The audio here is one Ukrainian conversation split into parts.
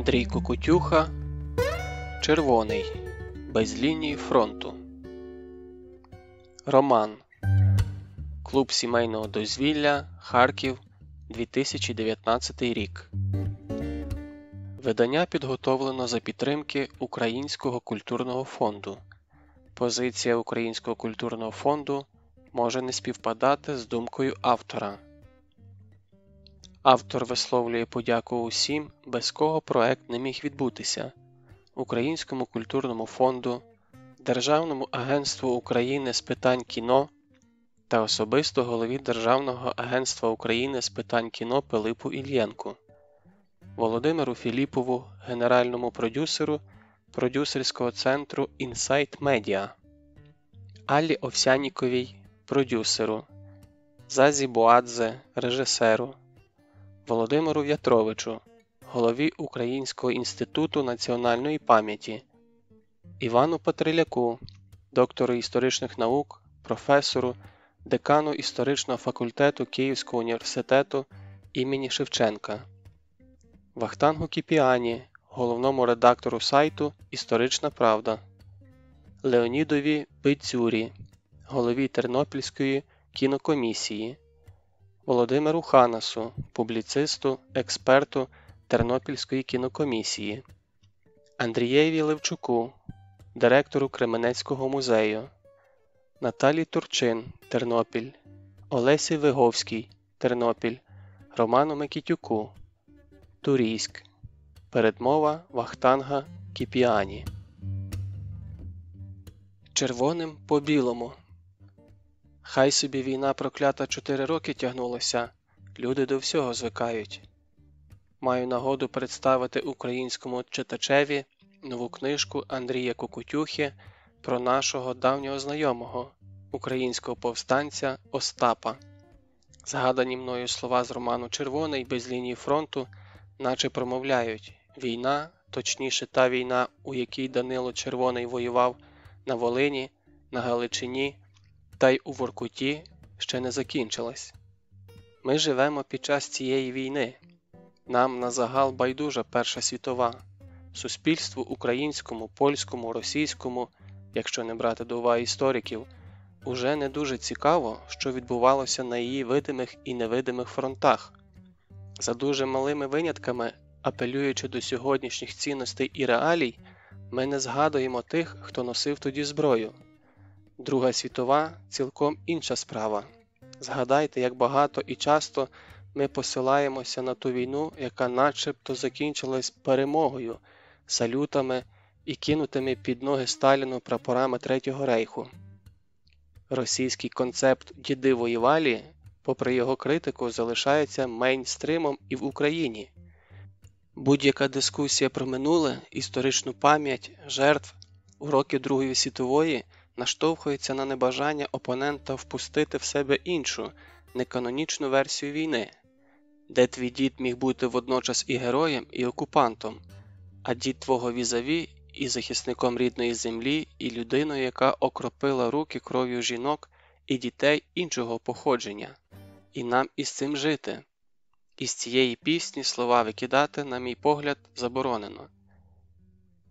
Андрій Кукутюха Червоний Без лінії фронту Роман Клуб сімейного дозвілля Харків 2019 рік Видання підготовлено за підтримки Українського культурного фонду. Позиція Українського культурного фонду може не співпадати з думкою автора. Автор висловлює подяку усім, без кого проект не міг відбутися Українському культурному фонду, Державному агентству України з питань кіно та особисто голові Державного агентства України з питань кіно Пилипу Ільєнку, Володимиру Філіпову, генеральному продюсеру продюсерського центру Insight Media, Аллі Овсяніковій, продюсеру, Зазі Буадзе, режисеру. Володимиру В'ятровичу, голові Українського інституту національної пам'яті, Івану Патриляку, доктору історичних наук, професору, декану історичного факультету Київського університету імені Шевченка, Вахтангу Кіпіані, головному редактору сайту Історична Правда, Леонідові Бицюрі, голові Тернопільської кінокомісії. Володимиру Ханасу, публіцисту, експерту Тернопільської кінокомісії, Андрієві Левчуку, директору Кременецького музею, Наталі Турчин, Тернопіль, Олесі Виговській, Тернопіль, Роману Микітюку, Турійськ, Передмова Вахтанга Кіпіані. Червоним по білому. Хай собі війна проклята чотири роки тягнулася, люди до всього звикають. Маю нагоду представити українському читачеві нову книжку Андрія Кукутюхи про нашого давнього знайомого, українського повстанця Остапа. Згадані мною слова з роману Червоний без лінії фронту, наче промовляють війна, точніше, та війна, у якій Данило Червоний воював на Волині, на Галичині та й у Воркуті ще не закінчилась. Ми живемо під час цієї війни. Нам на загал байдужа Перша світова, суспільству українському, польському, російському, якщо не брати до уваги істориків, уже не дуже цікаво, що відбувалося на її видимих і невидимих фронтах. За дуже малими винятками, апелюючи до сьогоднішніх цінностей і реалій, ми не згадуємо тих, хто носив тоді зброю. Друга світова цілком інша справа. Згадайте, як багато і часто ми посилаємося на ту війну, яка начебто закінчилась перемогою, салютами і кинутими під ноги Сталіну прапорами Третього рейху. Російський концепт діди воювалі, попри його критику, залишається мейнстримом і в Україні. Будь-яка дискусія про минуле, історичну пам'ять, жертв у роки Другої світової наштовхується на небажання опонента впустити в себе іншу, неканонічну версію війни, де твій дід міг бути водночас і героєм, і окупантом, а дід твого візаві і захисником рідної землі, і людиною, яка окропила руки кров'ю жінок і дітей іншого походження, і нам із цим жити. Із цієї пісні слова викидати, на мій погляд, заборонено.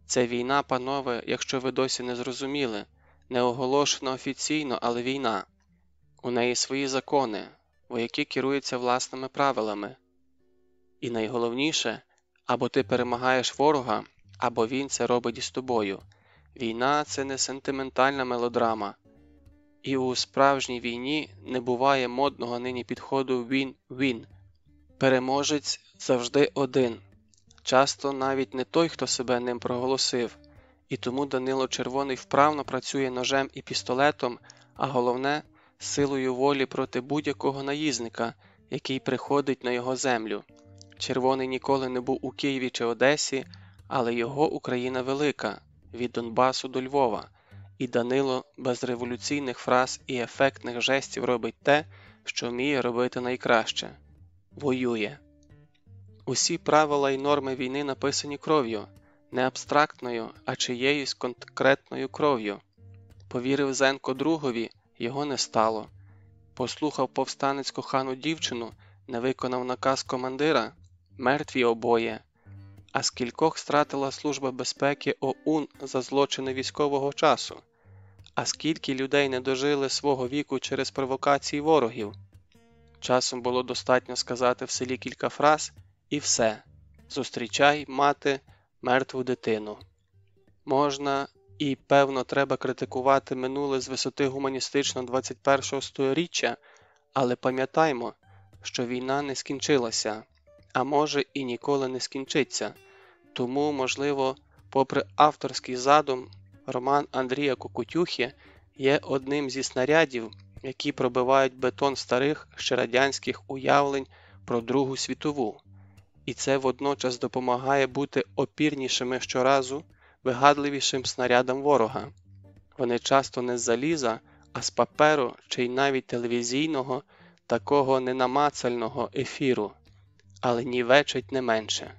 Це війна, панове, якщо ви досі не зрозуміли, не оголошена офіційно, але війна. У неї свої закони, вояки керуються власними правилами. І найголовніше або ти перемагаєш ворога, або він це робить із тобою. Війна це не сентиментальна мелодрама. І у справжній війні не буває модного нині підходу він-він. Переможець завжди один, часто навіть не той, хто себе ним проголосив, і тому Данило Червоний вправно працює ножем і пістолетом, а головне силою волі проти будь-якого наїзника, який приходить на його землю. Червоний ніколи не був у Києві чи Одесі, але його Україна велика від Донбасу до Львова, і Данило без революційних фраз і ефектних жестів робить те, що вміє робити найкраще воює. Усі правила й норми війни написані кров'ю, не абстрактною, а чиєюсь конкретною кров'ю. Повірив Зенко другові, його не стало. Послухав повстанецьку хану дівчину, не виконав наказ командира, мертві обоє. а скількох стратила Служба безпеки ОУН за злочини військового часу, а скільки людей не дожили свого віку через провокації ворогів. Часом було достатньо сказати в селі кілька фраз і все зустрічай, мати, мертву дитину. Можна і, певно, треба критикувати минуле з висоти гуманістичного 21 сторіччя, але пам'ятаймо, що війна не скінчилася, а може і ніколи не скінчиться. Тому, можливо, попри авторський задум, роман Андрія Кукутюхи є одним зі снарядів, які пробивають бетон старих ще радянських уявлень про Другу світову, і це водночас допомагає бути опірнішими щоразу вигадливішим снарядам ворога. Вони часто не з заліза, а з паперу чи й навіть телевізійного, такого ненамацального ефіру, але нівечить не менше.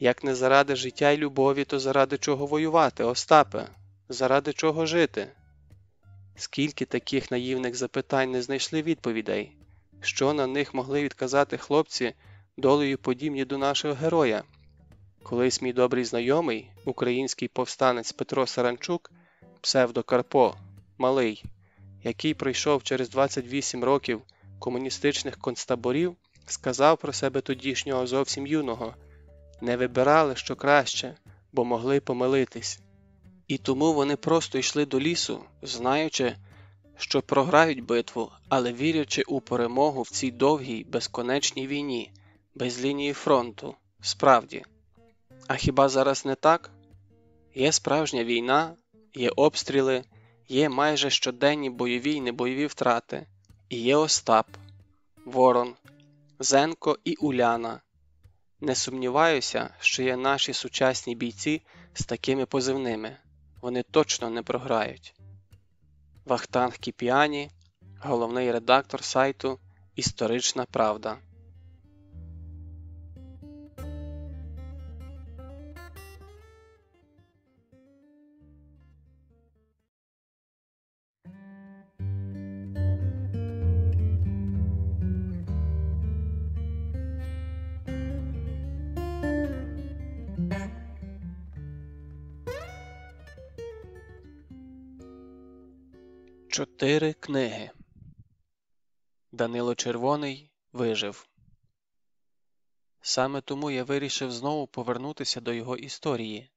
Як не заради життя й любові, то заради чого воювати, Остапе, заради чого жити? Скільки таких наївних запитань не знайшли відповідей, що на них могли відказати хлопці, долею подібні до нашого героя? Колись мій добрий знайомий, український повстанець Петро Саранчук, псевдо Карпо, малий, який пройшов через 28 років комуністичних концтаборів, сказав про себе тодішнього зовсім юного не вибирали що краще, бо могли помилитись. І тому вони просто йшли до лісу, знаючи, що програють битву, але вірячи у перемогу в цій довгій, безконечній війні, без лінії фронту, справді. А хіба зараз не так? Є справжня війна, є обстріли, є майже щоденні бойові й небойові втрати, і є Остап, Ворон, Зенко і Уляна. Не сумніваюся, що є наші сучасні бійці з такими позивними, вони точно не програють. Вахтанг Кіпіані, головний редактор сайту Історична Правда. Чотири книги Данило Червоний вижив. Саме тому я вирішив знову повернутися до його історії.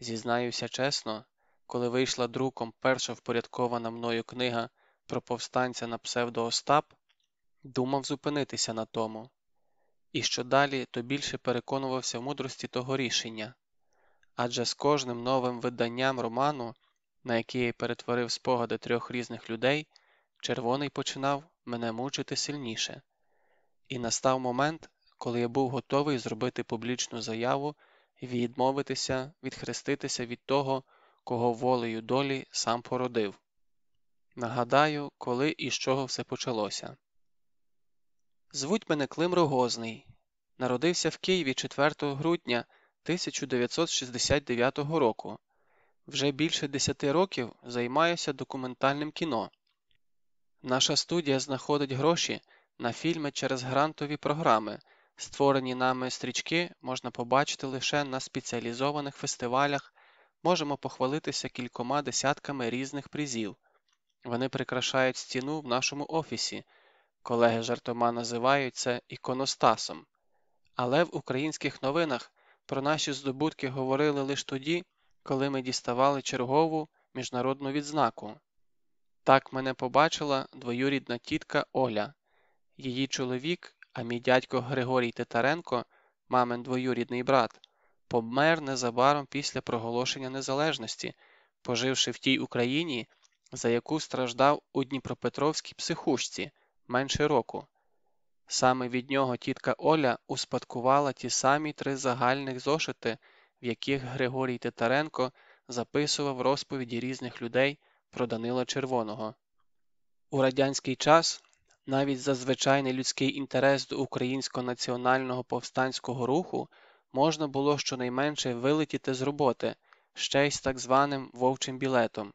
Зізнаюся чесно, коли вийшла друком перша впорядкована мною книга про повстанця на псевдо Остап, думав зупинитися на тому, і що далі, то більше переконувався в мудрості того рішення адже з кожним новим виданням роману на який я перетворив спогади трьох різних людей, червоний починав мене мучити сильніше, і настав момент, коли я був готовий зробити публічну заяву і відмовитися, відхреститися від того, кого волею долі сам породив. Нагадаю, коли і з чого все почалося. Звуть мене Клим Рогозний. Народився в Києві 4 грудня 1969 року. Вже більше десяти років займаюся документальним кіно. Наша студія знаходить гроші на фільми через грантові програми. Створені нами стрічки можна побачити лише на спеціалізованих фестивалях, можемо похвалитися кількома десятками різних призів. Вони прикрашають стіну в нашому офісі. Колеги жартома називають це іконостасом. Але в українських новинах про наші здобутки говорили лише тоді, коли ми діставали чергову міжнародну відзнаку. Так мене побачила двоюрідна тітка Оля, її чоловік, а мій дядько Григорій Титаренко, мамин двоюрідний брат, помер незабаром після проголошення незалежності, поживши в тій Україні, за яку страждав у Дніпропетровській психушці менше року. Саме від нього тітка Оля успадкувала ті самі три загальних зошити в яких Григорій Титаренко записував розповіді різних людей про Данила Червоного. У радянський час навіть за звичайний людський інтерес до українського національного повстанського руху можна було щонайменше вилетіти з роботи ще й з так званим вовчим білетом.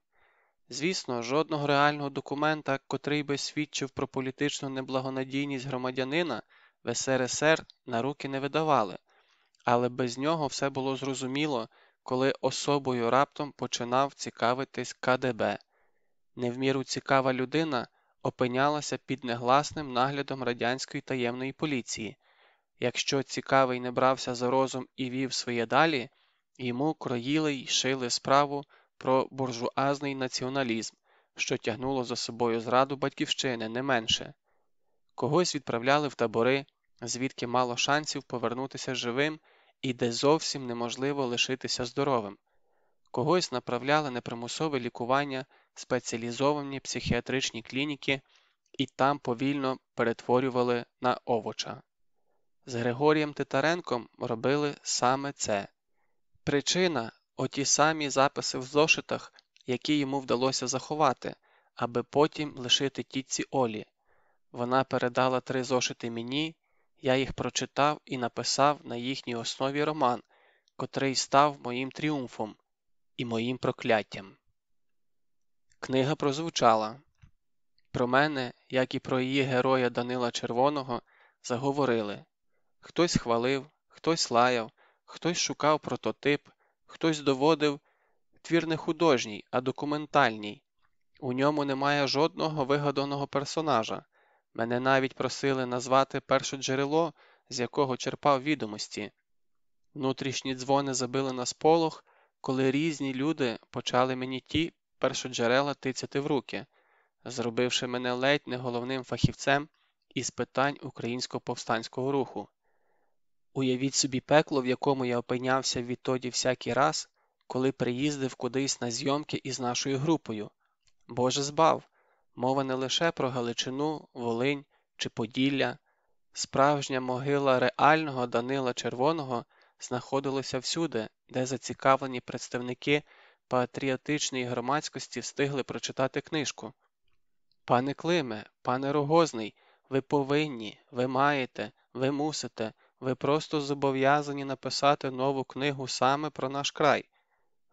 Звісно, жодного реального документа, котрий би свідчив про політичну неблагонадійність громадянина в СРСР на руки не видавали але без нього все було зрозуміло, коли особою раптом починав цікавитись КДБ. Невміру цікава людина опинялася під негласним наглядом радянської таємної поліції. Якщо цікавий не брався за розум і вів своє далі, йому кроїли й шили справу про буржуазний націоналізм, що тягнуло за собою зраду батьківщини не менше. Когось відправляли в табори, звідки мало шансів повернутися живим і де зовсім неможливо лишитися здоровим. Когось направляли на примусове лікування спеціалізовані психіатричні клініки і там повільно перетворювали на овоча. З Григорієм Титаренком робили саме це. Причина оті самі записи в зошитах, які йому вдалося заховати, аби потім лишити тітці Олі. Вона передала три зошити мені, я їх прочитав і написав на їхній основі роман, котрий став моїм тріумфом і моїм прокляттям. Книга прозвучала. Про мене, як і про її героя Данила Червоного, заговорили хтось хвалив, хтось лаяв, хтось шукав прототип, хтось доводив твір не художній, а документальній. У ньому немає жодного вигаданого персонажа. Мене навіть просили назвати перше джерело, з якого черпав відомості. Внутрішні дзвони забили на сполох, коли різні люди почали мені ті першоджерела тицяти в руки, зробивши мене ледь не головним фахівцем із питань українського повстанського руху. Уявіть собі пекло, в якому я опинявся відтоді всякий раз, коли приїздив кудись на зйомки із нашою групою. Боже збав, мова не лише про Галичину, Волинь чи Поділля, справжня могила реального Данила Червоного знаходилася всюди, де зацікавлені представники патріотичної громадськості встигли прочитати книжку. Пане Климе, пане Рогозний, ви повинні, ви маєте, ви мусите, ви просто зобов'язані написати нову книгу саме про наш край.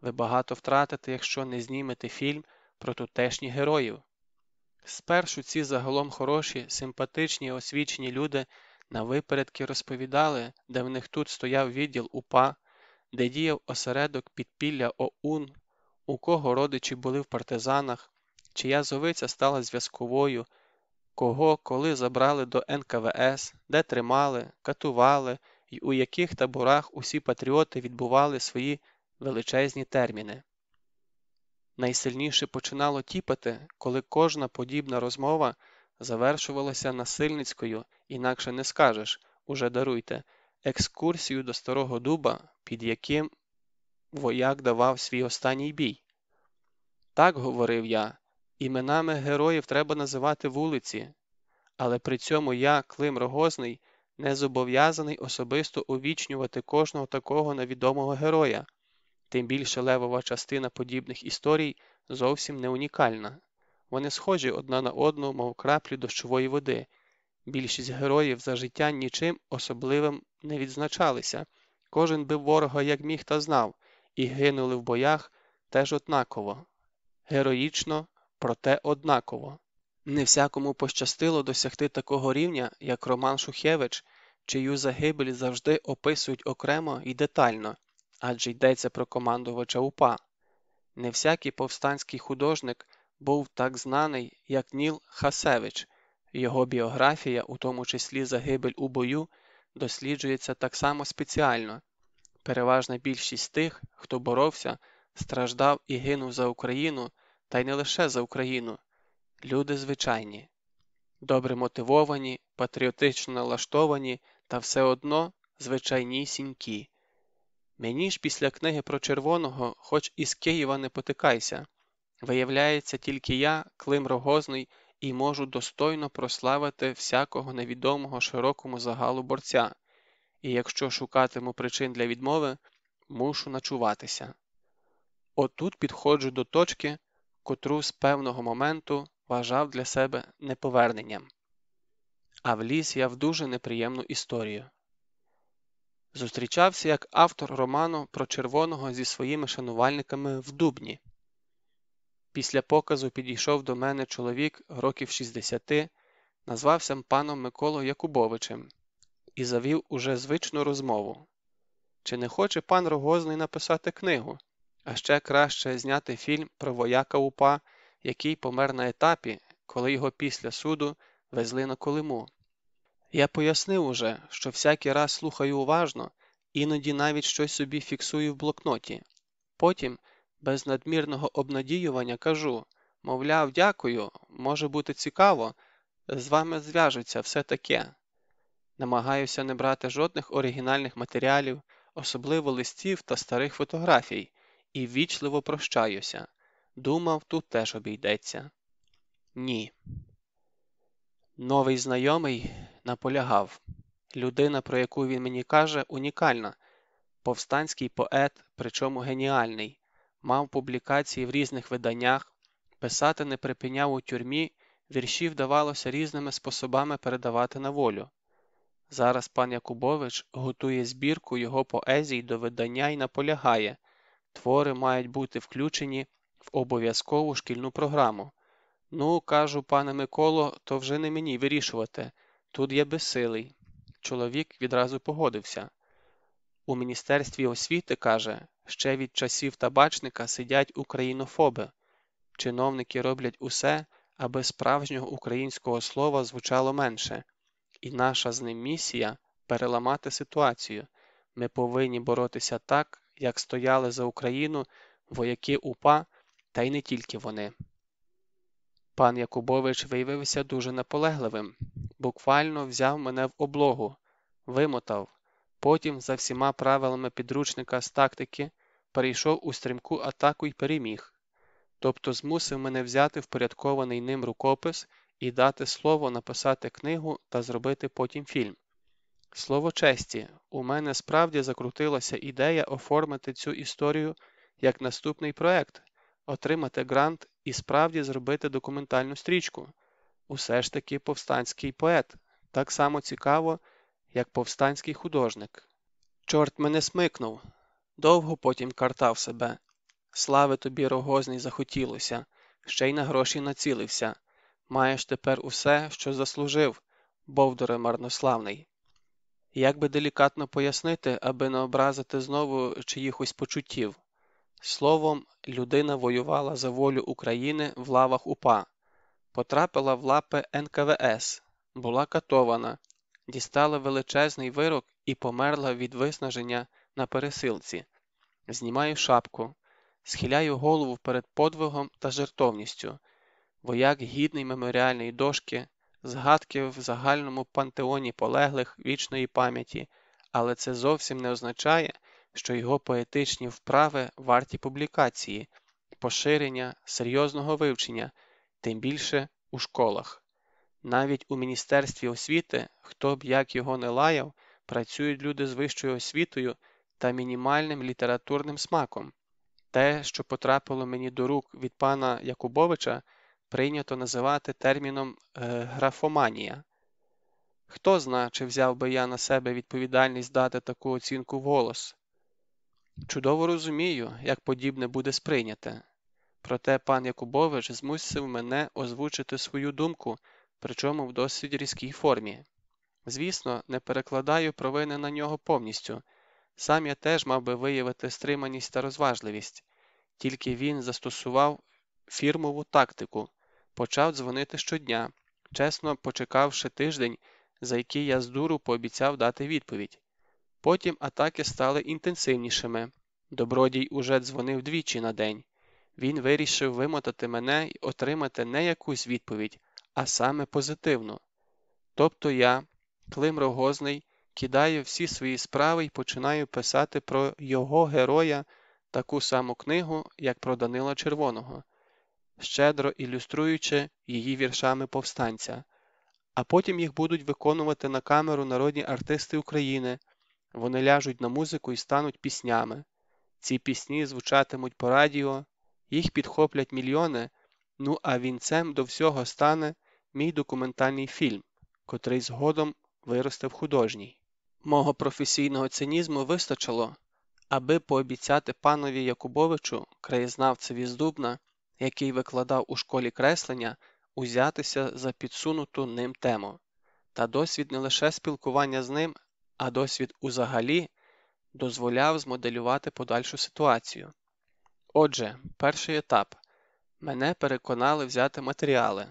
Ви багато втратите, якщо не знімете фільм про тутешніх героїв. Спершу ці загалом хороші, симпатичні, освічені люди на випередки розповідали, де в них тут стояв відділ УПА, де діяв осередок підпілля ОУН, у кого родичі були в партизанах, чия зовиця стала зв'язковою, кого коли забрали до НКВС, де тримали, катували і у яких таборах усі патріоти відбували свої величезні терміни. Найсильніше починало тіпати, коли кожна подібна розмова завершувалася насильницькою, інакше не скажеш уже даруйте, екскурсію до старого дуба, під яким вояк давав свій останній бій. Так говорив я, іменами героїв треба називати вулиці, але при цьому я, Клим Рогозний, не зобов'язаний особисто увічнювати кожного такого невідомого героя, тим більше левова частина подібних історій зовсім не унікальна. Вони схожі одна на одну, мов краплі дощової води. Більшість героїв за життя нічим особливим не відзначалися, кожен бив ворога як міг та знав, і гинули в боях теж однаково, героїчно, проте однаково. Не всякому пощастило досягти такого рівня, як Роман Шухевич, чию загибель завжди описують окремо і детально, адже йдеться про командувача УПА. Не всякий повстанський художник був так знаний, як Ніл Хасевич, його біографія, у тому числі загибель у бою, досліджується так само спеціально. Переважна більшість тих, хто боровся, страждав і гинув за Україну, та й не лише за Україну. Люди звичайні, добре мотивовані, патріотично налаштовані та все одно звичайнісінькі. Мені ж після книги про червоного, хоч із Києва не потикайся, виявляється, тільки я, Клим Рогозний, і можу достойно прославити всякого невідомого широкому загалу борця, і якщо шукатиму причин для відмови, мушу начуватися. Отут підходжу до точки, котру з певного моменту вважав для себе неповерненням. А вліз я в дуже неприємну історію. Зустрічався як автор роману про червоного зі своїми шанувальниками в Дубні. Після показу підійшов до мене чоловік років 60, назвався паном Миколою Якубовичем і завів уже звичну розмову. Чи не хоче пан Рогозний написати книгу, а ще краще зняти фільм про вояка УПА, який помер на етапі, коли його після суду везли на Колиму? Я пояснив уже, що всякий раз слухаю уважно, іноді навіть щось собі фіксую в блокноті. Потім, без надмірного обнадіювання, кажу мовляв, дякую, може бути цікаво, з вами зв'яжуться все таке. Намагаюся не брати жодних оригінальних матеріалів, особливо листів та старих фотографій, і ввічливо прощаюся. Думав, тут теж обійдеться. Ні. Новий знайомий наполягав. Людина, про яку він мені каже, унікальна, повстанський поет, причому геніальний, мав публікації в різних виданнях, писати не припиняв у тюрмі, вірші вдавалося різними способами передавати на волю. Зараз пан Якубович готує збірку його поезій до видання і наполягає твори мають бути включені в обов'язкову шкільну програму. Ну, кажу, пане Миколо, то вже не мені вирішувати. Тут я безсилий. Чоловік відразу погодився. У Міністерстві освіти, каже, ще від часів табачника сидять українофоби. Чиновники роблять усе, аби справжнього українського слова звучало менше, і наша з ним місія переламати ситуацію. Ми повинні боротися так, як стояли за Україну вояки УПА, та й не тільки вони. Пан Якубович виявився дуже наполегливим, буквально взяв мене в облогу, вимотав, потім, за всіма правилами підручника з тактики, перейшов у стрімку атаку й переміг, тобто змусив мене взяти впорядкований ним рукопис і дати слово написати книгу та зробити потім фільм. Слово честі, у мене справді закрутилася ідея оформити цю історію як наступний проект, отримати грант і справді зробити документальну стрічку. Усе ж таки повстанський поет, так само цікаво, як повстанський художник. Чорт мене смикнув, довго потім картав себе. Слави тобі, рогозний, захотілося, ще й на гроші націлився. Маєш тепер усе, що заслужив, Бовдоре марнославний. Як би делікатно пояснити, аби не образити знову чиїхось почуттів? Словом, людина воювала за волю України в лавах УПА, потрапила в лапи НКВС, була катована, дістала величезний вирок і померла від виснаження на пересилці. Знімаю шапку, схиляю голову перед подвигом та жертовністю, вояк гідний меморіальної дошки, згадки в загальному пантеоні полеглих вічної пам'яті, але це зовсім не означає, що його поетичні вправи варті публікації, поширення, серйозного вивчення, тим більше у школах. Навіть у Міністерстві освіти, хто б як його не лаяв, працюють люди з вищою освітою та мінімальним літературним смаком. Те, що потрапило мені до рук від пана Якубовича, прийнято називати терміном е, графоманія. Хто зна, чи взяв би я на себе відповідальність дати таку оцінку вголос? Чудово розумію, як подібне буде сприйняте. Проте пан Якубович змусив мене озвучити свою думку, причому в досить різкій формі. Звісно, не перекладаю провини на нього повністю. Сам я теж мав би виявити стриманість та розважливість, тільки він застосував фірмову тактику, почав дзвонити щодня, чесно почекавши тиждень, за який я з дуру пообіцяв дати відповідь. Потім атаки стали інтенсивнішими. Добродій уже дзвонив двічі на день. Він вирішив вимотати мене і отримати не якусь відповідь, а саме позитивну. Тобто я, Клим Рогозний, кидаю всі свої справи і починаю писати про його героя таку саму книгу, як про Данила Червоного, щедро ілюструючи її віршами повстанця, а потім їх будуть виконувати на камеру народні артисти України. Вони ляжуть на музику і стануть піснями. Ці пісні звучатимуть по радіо, їх підхоплять мільйони, ну а вінцем до всього стане мій документальний фільм, котрий згодом виросте в художній. Мого професійного цинізму вистачило, аби пообіцяти панові Якубовичу, краєзнавцеві з Дубна, який викладав у школі креслення, узятися за підсунуту ним тему. Та досвід не лише спілкування з ним, а досвід узагалі дозволяв змоделювати подальшу ситуацію. Отже, перший етап мене переконали взяти матеріали.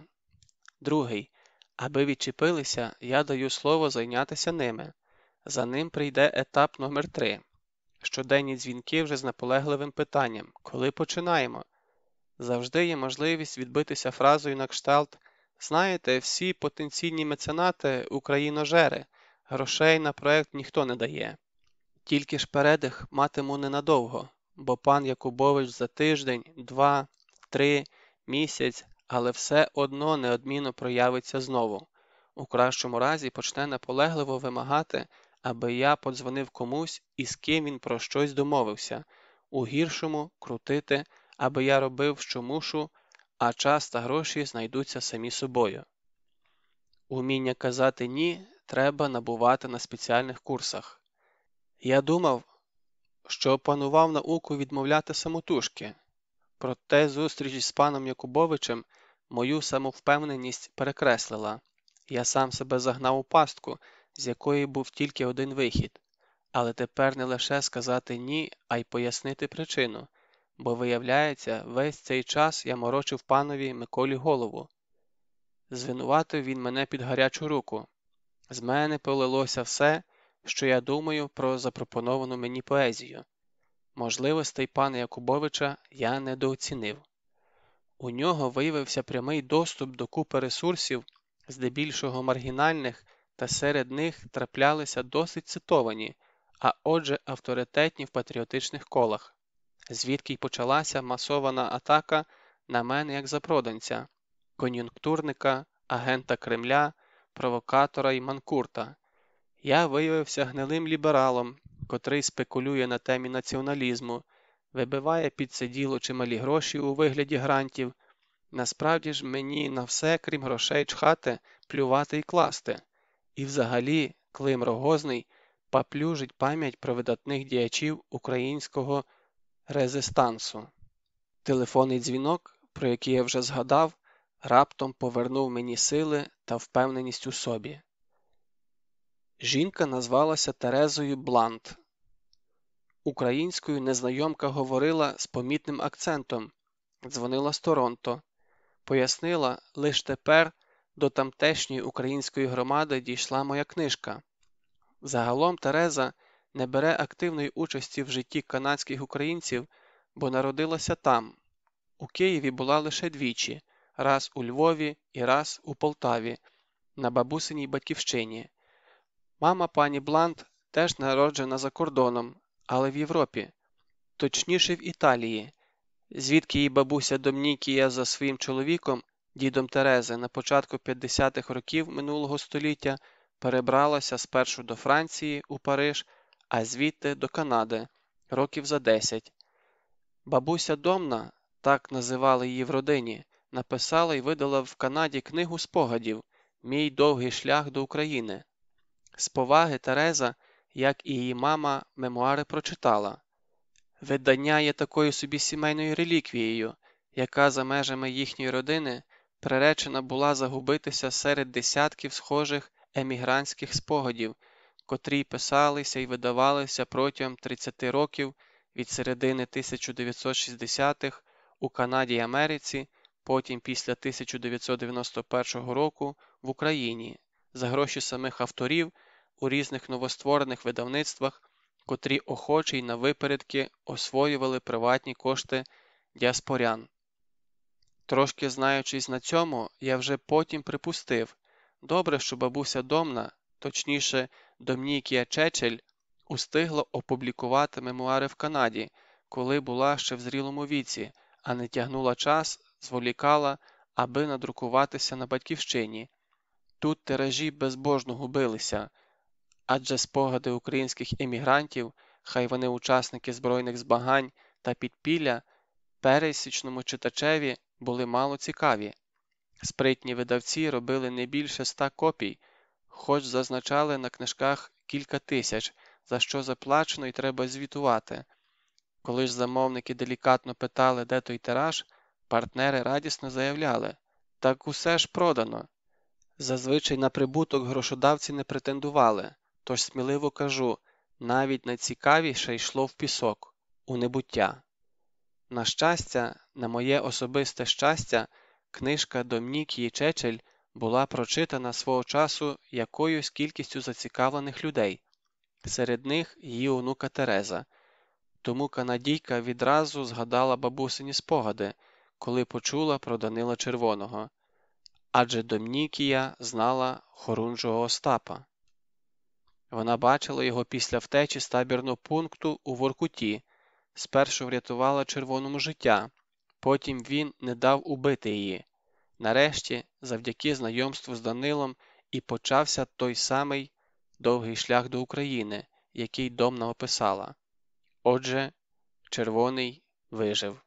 Другий аби відчепилися, я даю слово зайнятися ними. За ним прийде етап номер 3 щоденні дзвінки вже з наполегливим питанням коли починаємо. Завжди є можливість відбитися фразою на кшталт Знаєте, всі потенційні меценати україножери, грошей на проект ніхто не дає. Тільки ж передих матиму ненадовго, бо пан Якубович за тиждень, два, три, місяць, але все одно неодмінно проявиться знову. У кращому разі почне наполегливо вимагати, аби я подзвонив комусь і з ким він про щось домовився, у гіршому крутити, аби я робив, що мушу, а час та гроші знайдуться самі собою. Уміння казати ні треба набувати на спеціальних курсах. Я думав, що опанував науку відмовляти самотужки, проте зустріч з паном Якубовичем мою самовпевненість перекреслила. Я сам себе загнав у пастку, з якої був тільки один вихід, але тепер не лише сказати ні, а й пояснити причину, бо, виявляється, весь цей час я морочив панові Миколі голову. Звинуватив він мене під гарячу руку. З мене полилося все, що я думаю про запропоновану мені поезію. Можливостей пана Якубовича я недооцінив. У нього виявився прямий доступ до купи ресурсів, здебільшого маргінальних, та серед них траплялися досить цитовані, а отже, авторитетні в патріотичних колах, звідки й почалася масована атака на мене як запроданця, кон'юнктурника, агента Кремля, провокатора і манкурта. Я виявився гнилим лібералом, котрий спекулює на темі націоналізму, вибиває під це діло чималі гроші у вигляді грантів. Насправді ж мені на все, крім грошей чхати, плювати і класти. І взагалі Клим Рогозний поплюжить пам'ять про видатних діячів українського резистансу. Телефонний дзвінок, про який я вже згадав, раптом повернув мені сили та впевненість у собі. Жінка назвалася Терезою Блант. Українською незнайомка говорила з помітним акцентом, дзвонила з Торонто, пояснила, лише тепер до тамтешньої української громади дійшла моя книжка. Загалом Тереза не бере активної участі в житті канадських українців, бо народилася там. У Києві була лише двічі раз у Львові і раз у Полтаві, на бабусиній батьківщині. Мама пані Блант теж народжена за кордоном, але в Європі, точніше в Італії, звідки її бабуся Домнікія за своїм чоловіком, дідом Терези, на початку 50-х років минулого століття перебралася спершу до Франції у Париж, а звідти до Канади років за 10. Бабуся Домна, так називали її в родині, написала і видала в Канаді книгу спогадів Мій довгий шлях до України. З поваги Тереза, як і її мама, мемуари прочитала. Видання є такою собі сімейною реліквією, яка за межами їхньої родини приречена була загубитися серед десятків схожих емігрантських спогадів, котрі писалися і видавалися протягом 30 років від середини 1960-х у Канаді й Америці, потім після 1991 року в Україні за гроші самих авторів у різних новостворених видавництвах, котрі охочі й на випередки освоювали приватні кошти діаспорян. Трошки знаючись на цьому, я вже потім припустив добре, що бабуся Домна, точніше, Домнікія Чечель, устигла опублікувати мемуари в Канаді, коли була ще в зрілому віці, а не тягнула час, зволікала, аби надрукуватися на батьківщині. Тут тиражі безбожно губилися, адже спогади українських емігрантів, хай вони учасники збройних збагань та підпілля, пересічному читачеві були мало цікаві. Спритні видавці робили не більше ста копій, хоч зазначали на книжках кілька тисяч, за що заплачено і треба звітувати. Коли ж замовники делікатно питали, де той тираж, партнери радісно заявляли так усе ж продано. Зазвичай на прибуток грошодавці не претендували, тож сміливо кажу навіть найцікавіше йшло в пісок, у небуття. На щастя, на моє особисте щастя, книжка Домнікії Чечель була прочитана свого часу якоюсь кількістю зацікавлених людей, серед них її онука Тереза. Тому канадійка відразу згадала бабусині спогади, коли почула про Данила Червоного, адже Домнікія знала хорунжого Остапа. Вона бачила його після втечі з табірного пункту у Воркуті, спершу врятувала червоному життя, потім він не дав убити її. Нарешті, завдяки знайомству з Данилом, і почався той самий довгий шлях до України, який Домна описала. Отже, червоний вижив.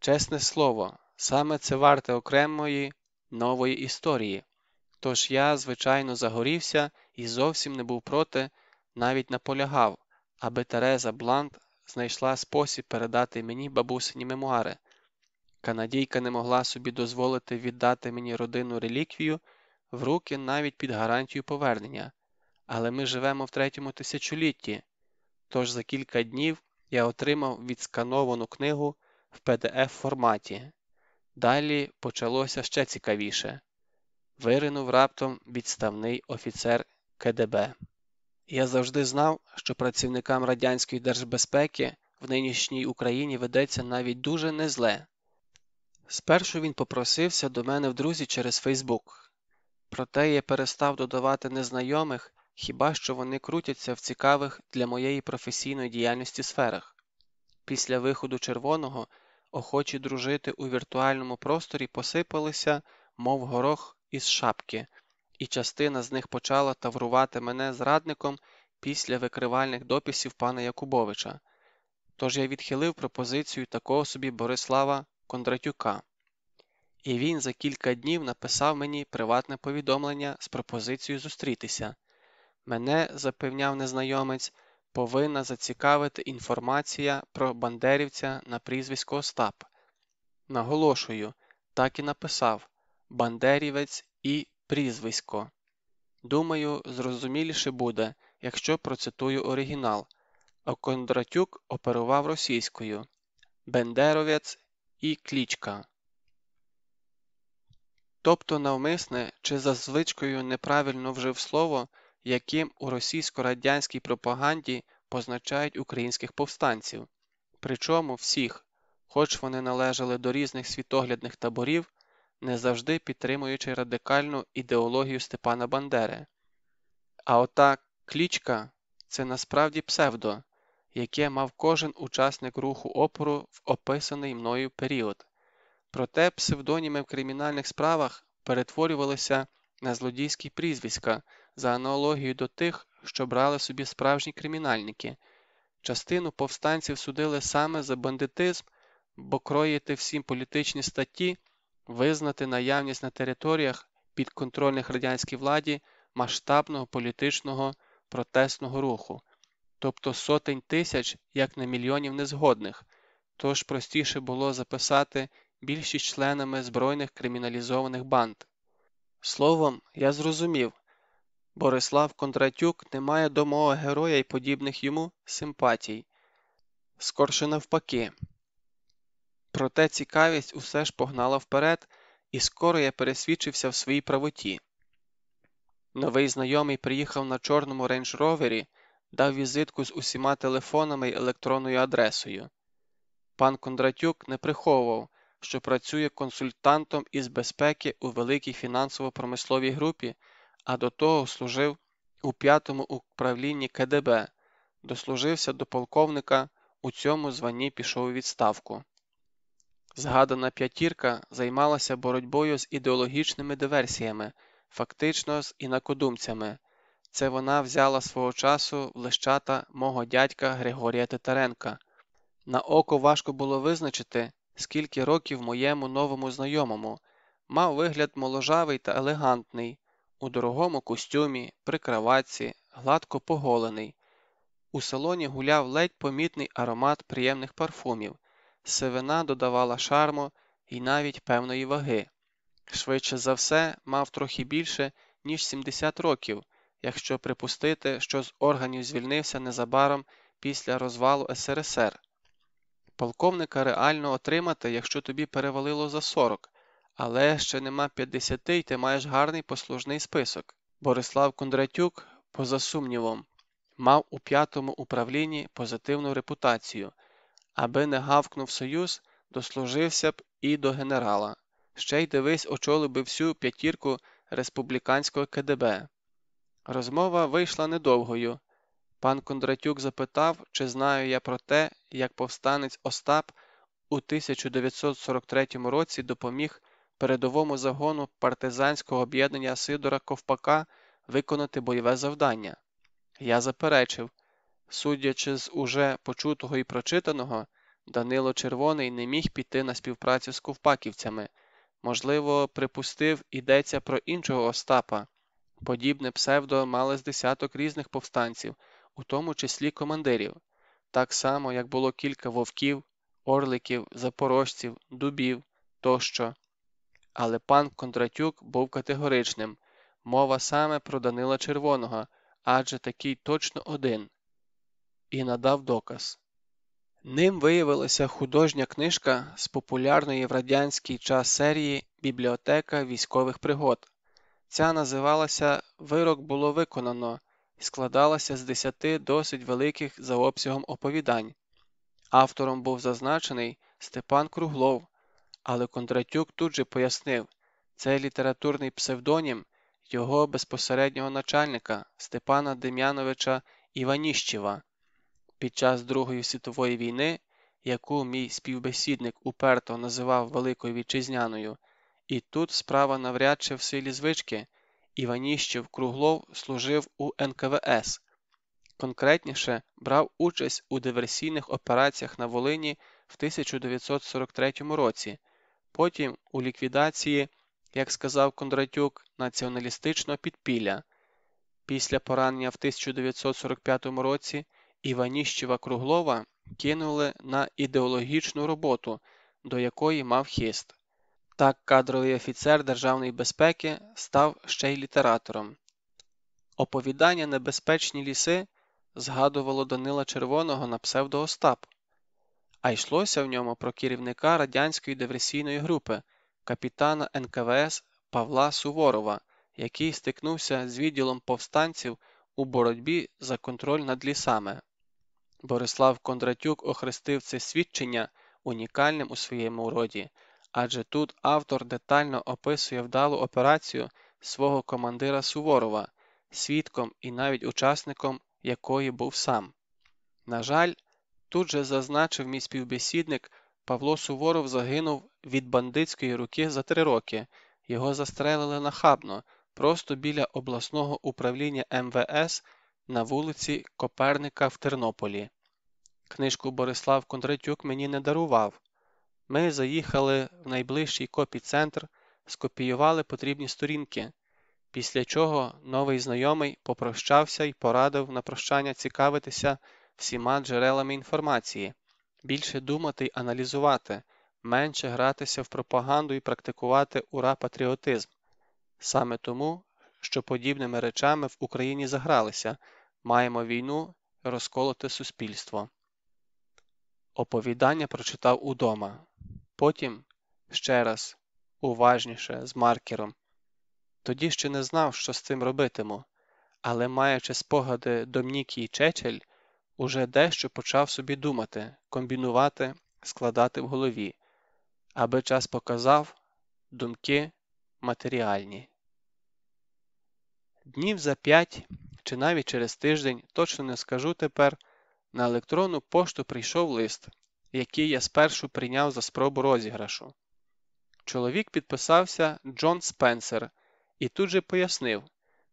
Чесне слово, саме це варте окремої нової історії. Тож я, звичайно, загорівся і зовсім не був проти, навіть наполягав, аби Тереза Блант знайшла спосіб передати мені бабусині мемуари. Канадійка не могла собі дозволити віддати мені родинну реліквію в руки навіть під гарантію повернення, але ми живемо в третьому тисячолітті, тож за кілька днів я отримав відскановану книгу в pdf форматі. Далі почалося ще цікавіше виринув раптом відставний офіцер КДБ. Я завжди знав, що працівникам радянської держбезпеки в нинішній Україні ведеться навіть дуже незле. Спершу він попросився до мене в друзі через Фейсбук, проте я перестав додавати незнайомих, хіба що вони крутяться в цікавих для моєї професійної діяльності сферах. Після виходу червоного охочі дружити у віртуальному просторі посипалися, мов горох із шапки, і частина з них почала таврувати мене зрадником після викривальних дописів пана Якубовича. Тож я відхилив пропозицію такого собі Борислава Кондратюка. І він за кілька днів написав мені приватне повідомлення з пропозицією зустрітися. Мене, запевняв незнайомець, повинна зацікавити інформація про бандерівця на прізвисько Остап. Наголошую, так і написав Бандерівець і прізвисько. Думаю, зрозуміліше буде, якщо процитую оригінал, а Кондратюк оперував російською Бендеровець і клічка. Тобто навмисне чи за звичкою неправильно вжив слово, яким у російсько-радянській пропаганді позначають українських повстанців, причому всіх, хоч вони належали до різних світоглядних таборів, не завжди підтримуючи радикальну ідеологію Степана Бандери. А ота клічка це насправді псевдо, яке мав кожен учасник руху опору в описаний мною період. Проте псевдоніми в кримінальних справах перетворювалися на злодійські прізвиська за аналогією до тих, що брали собі справжні кримінальники. Частину повстанців судили саме за бандитизм, бо кроїти всім політичні статті, визнати наявність на територіях підконтрольних радянській владі масштабного політичного протестного руху, тобто сотень тисяч, як не мільйонів незгодних, тож простіше було записати більшість членами збройних криміналізованих банд. Словом, я зрозумів, Борислав Кондратюк не має до мого героя і подібних йому симпатій, скорше навпаки. Проте цікавість усе ж погнала вперед, і скоро я пересвідчився в своїй правоті. Новий знайомий приїхав на чорному рейндж-ровері, дав візитку з усіма телефонами й електронною адресою. Пан Кондратюк не приховував, що працює консультантом із безпеки у великій фінансово-промисловій групі, а до того служив у п'ятому управлінні КДБ, дослужився до полковника, у цьому званні пішов у відставку. Згадана п'ятірка займалася боротьбою з ідеологічними диверсіями, фактично з інакодумцями. Це вона взяла свого часу в лещата мого дядька Григорія Титаренка. На око важко було визначити, скільки років моєму новому знайомому, мав вигляд моложавий та елегантний, у дорогому костюмі, при краватці, гладко поголений. У салоні гуляв ледь помітний аромат приємних парфумів, сивина додавала шарму і навіть певної ваги. Швидше за все, мав трохи більше, ніж 70 років, якщо припустити, що з органів звільнився незабаром після розвалу СРСР. Полковника реально отримати, якщо тобі перевалило за 40, але ще нема 50 і ти маєш гарний послужний список. Борислав Кондратюк, поза сумнівом, мав у п'ятому управлінні позитивну репутацію, аби не гавкнув союз, дослужився б і до генерала. Ще й дивись, очолив би всю п'ятірку республіканського КДБ. Розмова вийшла недовгою. Пан Кондратюк запитав, чи знаю я про те, як повстанець Остап у 1943 році допоміг передовому загону партизанського об'єднання Сидора Ковпака виконати бойове завдання. Я заперечив, судячи з уже почутого і прочитаного, Данило Червоний не міг піти на співпрацю з ковпаківцями. Можливо, припустив, йдеться про іншого Остапа. Подібне псевдо мали з десяток різних повстанців, у тому числі командирів, так само, як було кілька вовків, орликів, запорожців, дубів тощо. Але пан Кондратюк був категоричним мова саме про Данила Червоного, адже такий точно один, і надав доказ. Ним виявилася художня книжка з популярної в радянський час серії Бібліотека військових пригод. Ця називалася Вирок було виконано і складалася з десяти досить великих за обсягом оповідань. Автором був зазначений Степан Круглов, але Кондратюк тут же пояснив, це літературний псевдонім його безпосереднього начальника Степана Дем'яновича Іваніщева. Під час Другої світової війни, яку мій співбесідник уперто називав Великою Вітчизняною, і тут справа навряд чи в силі звички, Іваніщев Круглов служив у НКВС, конкретніше брав участь у диверсійних операціях на Волині в 1943 році, потім у ліквідації, як сказав Кондратюк, націоналістичного підпілля. Після поранення в 1945 році Іваніщева Круглова кинули на ідеологічну роботу, до якої мав хист. Так кадровий офіцер Державної безпеки став ще й літератором. Оповідання Небезпечні ліси згадувало Данила Червоного на псевдо Остап, а йшлося в ньому про керівника радянської диверсійної групи, капітана НКВС Павла Суворова, який стикнувся з відділом повстанців у боротьбі за контроль над лісами. Борислав Кондратюк охрестив це свідчення унікальним у своєму роді, адже тут автор детально описує вдалу операцію свого командира Суворова, свідком і навіть учасником якої був сам. На жаль, тут же зазначив мій співбесідник, Павло Суворов загинув від бандитської руки за три роки, його застрелили нахабно, просто біля обласного управління МВС на вулиці Коперника в Тернополі. Книжку Борислав Кондратюк мені не дарував. Ми заїхали в найближчий копі-центр, скопіювали потрібні сторінки, після чого новий знайомий попрощався і порадив на прощання цікавитися всіма джерелами інформації, більше думати й аналізувати, менше гратися в пропаганду і практикувати ура-патріотизм. Саме тому, що подібними речами в Україні загралися, маємо війну, розколоте суспільство. Оповідання прочитав удома. Потім ще раз, уважніше, з маркером. Тоді ще не знав, що з цим робитиму, але, маючи спогади Домнікі і Чечель, уже дещо почав собі думати, комбінувати, складати в голові, аби час показав думки матеріальні. Днів за п'ять чи навіть через тиждень, точно не скажу тепер, на електронну пошту прийшов лист, який я спершу прийняв за спробу розіграшу. Чоловік підписався Джон Спенсер і тут же пояснив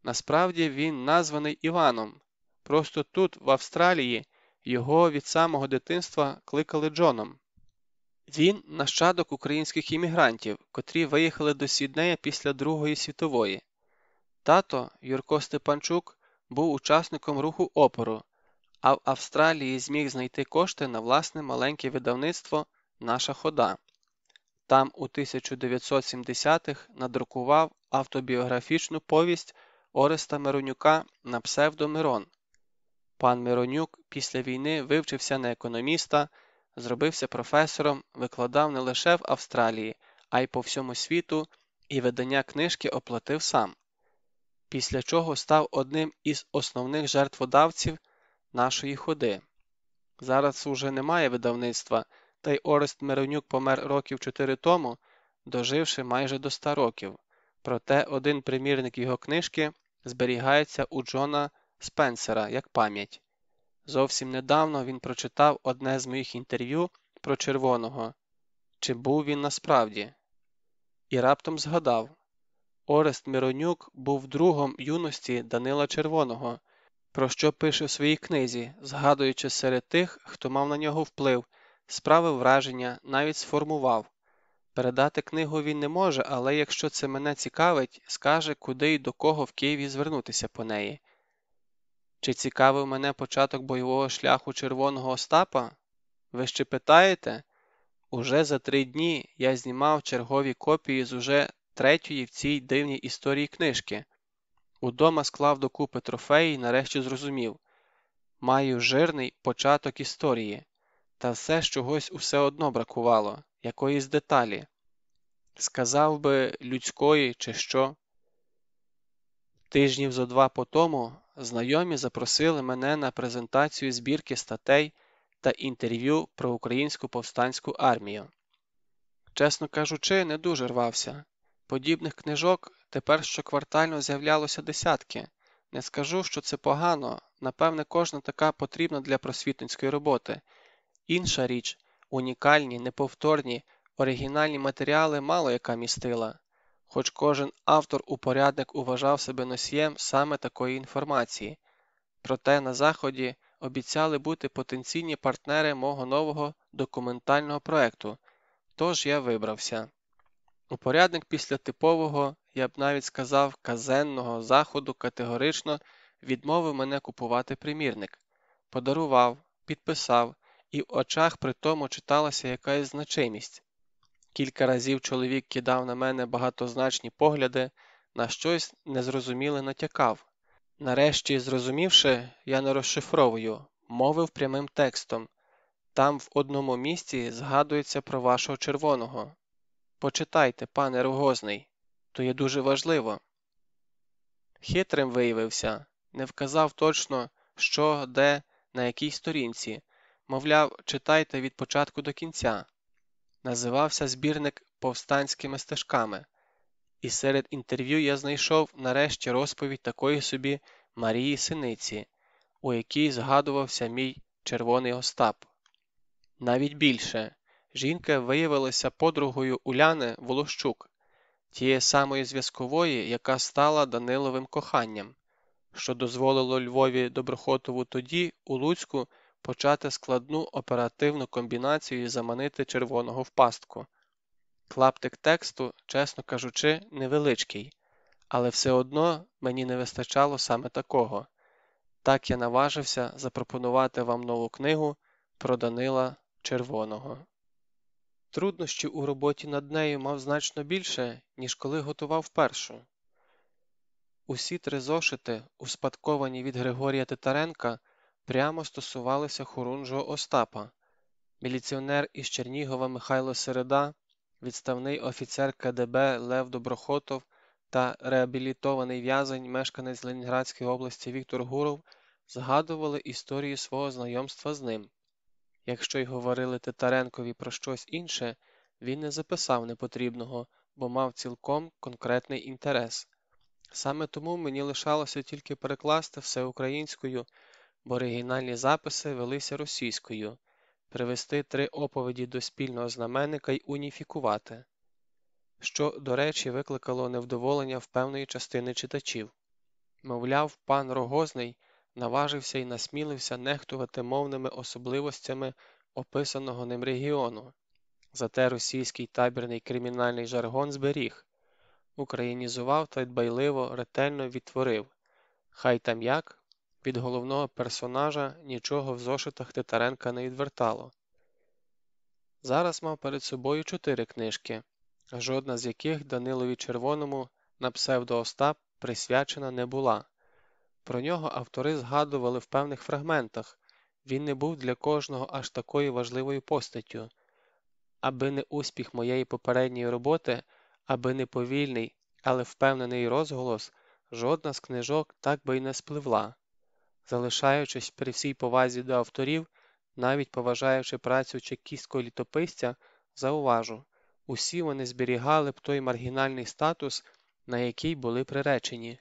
насправді він названий Іваном. Просто тут, в Австралії, його від самого дитинства кликали Джоном. Він нащадок українських іммігрантів, котрі виїхали до Сіднея після Другої світової. Тато Юрко Степанчук був учасником руху опору, а в Австралії зміг знайти кошти на власне маленьке видавництво Наша хода. Там у 1970-х надрукував автобіографічну повість Ореста Миронюка на псевдо Мирон. Пан Миронюк після війни вивчився на економіста, зробився професором, викладав не лише в Австралії, а й по всьому світу, і видання книжки оплатив сам, після чого став одним із основних жертводавців нашої ходи. Зараз уже немає видавництва, та й Орест Миронюк помер років чотири тому, доживши майже до ста років. Проте один примірник його книжки зберігається у Джона Спенсера як пам'ять. Зовсім недавно він прочитав одне з моїх інтерв'ю про червоного, чи був він насправді, і раптом згадав Орест Миронюк був другом юності Данила Червоного, про що пише в своїй книзі, згадуючи серед тих, хто мав на нього вплив, справив враження, навіть сформував. Передати книгу він не може, але якщо це мене цікавить, скаже, куди і до кого в Києві звернутися по неї. Чи цікавив мене початок бойового шляху Червоного Остапа? Ви ще питаєте? Уже за три дні я знімав чергові копії з уже третьої в цій дивній історії книжки. Удома склав докупи трофеї і нарешті зрозумів маю жирний початок історії, та все ж чогось усе одно бракувало, якоїсь деталі. Сказав би, людської, чи що. Тижнів зо два по тому знайомі запросили мене на презентацію збірки статей та інтерв'ю про українську повстанську армію. Чесно кажучи, не дуже рвався. Подібних книжок тепер щоквартально з'являлося десятки. Не скажу, що це погано, напевне, кожна така потрібна для просвітницької роботи. Інша річ унікальні, неповторні, оригінальні матеріали мало яка містила, хоч кожен автор-упорядник уважав себе носієм саме такої інформації. Проте на Заході обіцяли бути потенційні партнери мого нового документального проекту, тож я вибрався. Упорядник після типового, я б навіть сказав, казенного заходу категорично відмовив мене купувати примірник, подарував, підписав, і в очах при тому читалася якась значимість. Кілька разів чоловік кидав на мене багатозначні погляди, на щось незрозуміле натякав. Нарешті, зрозумівши, я не розшифровую, мовив прямим текстом там в одному місці згадується про вашого червоного. Почитайте, пане Рогозний, то є дуже важливо. Хитрим виявився, не вказав точно, що, де, на якій сторінці, мовляв, читайте від початку до кінця. Називався збірник повстанськими стежками, і серед інтерв'ю я знайшов нарешті розповідь такої собі Марії Синиці, у якій згадувався мій червоний Остап. Навіть більше жінка виявилася подругою Уляни Волощук, тієї самої зв'язкової, яка стала Даниловим коханням, що дозволило Львові Доброхотову тоді, у Луцьку, почати складну оперативну комбінацію і заманити червоного в пастку. Клаптик тексту, чесно кажучи, невеличкий, але все одно мені не вистачало саме такого. Так я наважився запропонувати вам нову книгу про Данила Червоного. Труднощів у роботі над нею мав значно більше, ніж коли готував першу. Усі три зошити, успадковані від Григорія Титаренка, прямо стосувалися Хорунжого Остапа, міліціонер із Чернігова Михайло Середа, відставний офіцер КДБ Лев Доброхотов та реабілітований в'язень, мешканець Ленінградської області Віктор Гуров згадували історію свого знайомства з ним. Якщо й говорили Титаренкові про щось інше, він не записав непотрібного, бо мав цілком конкретний інтерес. Саме тому мені лишалося тільки перекласти все українською, бо оригінальні записи велися російською, привести три оповіді до спільного знаменника й уніфікувати, що, до речі, викликало невдоволення в певної частини читачів. Мовляв, пан Рогозний наважився і насмілився нехтувати мовними особливостями описаного ним регіону, зате російський табірний кримінальний жаргон зберіг, українізував та дбайливо ретельно відтворив, хай там як, від головного персонажа нічого в зошитах Титаренка не відвертало. Зараз мав перед собою чотири книжки, жодна з яких Данилові Червоному на псевдо Остап присвячена не була. Про нього автори згадували в певних фрагментах він не був для кожного аж такою важливою постаттю. Аби не успіх моєї попередньої роботи, аби не повільний, але впевнений розголос, жодна з книжок так би й не спливла. Залишаючись при всій повазі до авторів, навіть поважаючи працю чекістського літописця, зауважу, усі вони зберігали б той маргінальний статус, на який були приречені,